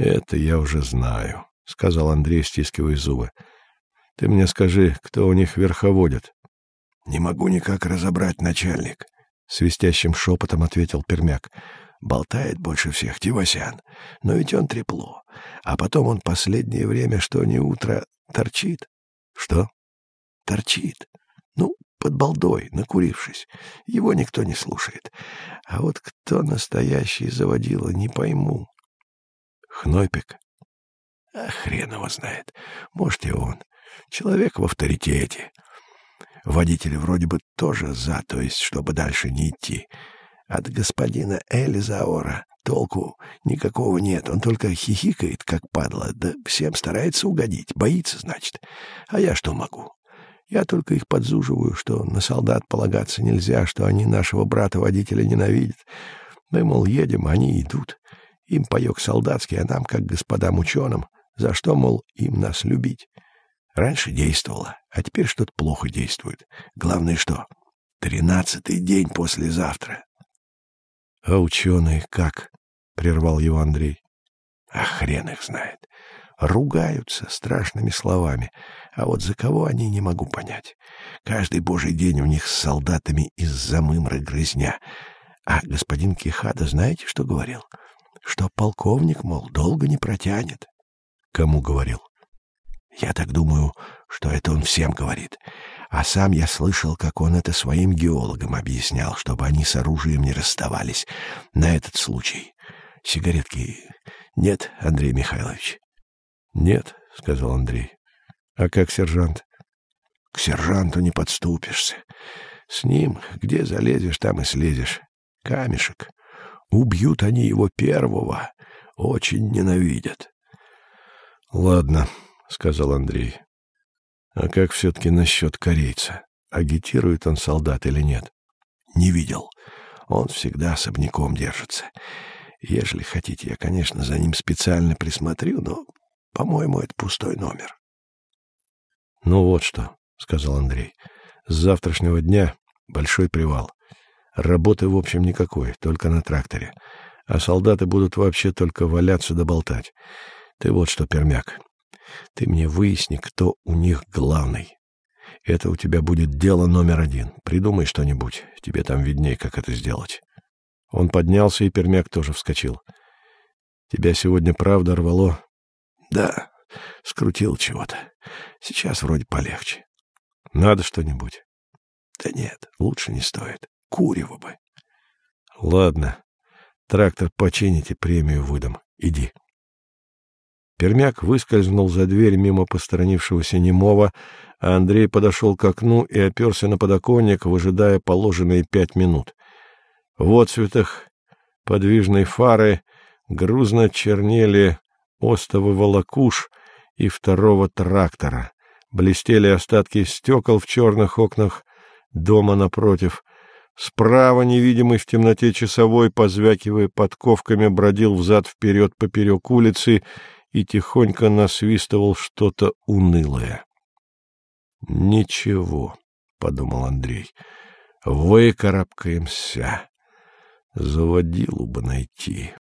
Это я уже знаю, — сказал Андрей, стискивая зубы. — Ты мне скажи, кто у них верховодит? — Не могу никак разобрать, начальник, — свистящим шепотом ответил Пермяк. — Болтает больше всех Тивасян, но ведь он трепло. А потом он последнее время, что не утро, торчит. — Что? — Торчит. Ну, под балдой, накурившись. Его никто не слушает. А вот кто настоящий заводила, не пойму. Хнойпик? А хрен его знает. Может, и он. Человек в авторитете. Водители вроде бы тоже за, то есть, чтобы дальше не идти. От господина Элизаора толку никакого нет. Он только хихикает, как падла, да всем старается угодить. Боится, значит. А я что могу? Я только их подзуживаю, что на солдат полагаться нельзя, что они нашего брата-водителя ненавидят. Мы, мол, едем, они идут. Им паек солдатский, а нам, как господам ученым, за что, мол, им нас любить. Раньше действовало, а теперь что-то плохо действует. Главное что? Тринадцатый день послезавтра. — А ученые как? — прервал его Андрей. — А хрен их знает. Ругаются страшными словами, а вот за кого они не могу понять. Каждый божий день у них с солдатами из-за мымры грызня. А господин Кихада знаете, что говорил? — что полковник, мол, долго не протянет. Кому говорил? Я так думаю, что это он всем говорит. А сам я слышал, как он это своим геологам объяснял, чтобы они с оружием не расставались на этот случай. Сигаретки нет, Андрей Михайлович? Нет, сказал Андрей. А как сержант? К сержанту не подступишься. С ним где залезешь, там и слезешь. Камешек. Убьют они его первого, очень ненавидят. — Ладно, — сказал Андрей. — А как все-таки насчет корейца? Агитирует он солдат или нет? — Не видел. Он всегда особняком держится. Ежели хотите, я, конечно, за ним специально присмотрю, но, по-моему, это пустой номер. — Ну вот что, — сказал Андрей. — С завтрашнего дня большой привал. Работы, в общем, никакой, только на тракторе. А солдаты будут вообще только валяться да болтать. Ты вот что, пермяк, ты мне выясни, кто у них главный. Это у тебя будет дело номер один. Придумай что-нибудь, тебе там видней, как это сделать. Он поднялся, и пермяк тоже вскочил. Тебя сегодня правда рвало? Да, скрутил чего-то. Сейчас вроде полегче. Надо что-нибудь? Да нет, лучше не стоит. Курева бы. Ладно. Трактор почините, премию выдам. Иди. Пермяк выскользнул за дверь мимо посторонившегося немого, а Андрей подошел к окну и оперся на подоконник, выжидая положенные пять минут. В отцветах подвижной фары грузно чернели остовы волокуш и второго трактора. Блестели остатки стекол в черных окнах дома напротив. Справа невидимый в темноте часовой, позвякивая подковками, бродил взад-вперед поперек улицы и тихонько насвистывал что-то унылое. «Ничего», — подумал Андрей, — «выкарабкаемся. Заводилу бы найти».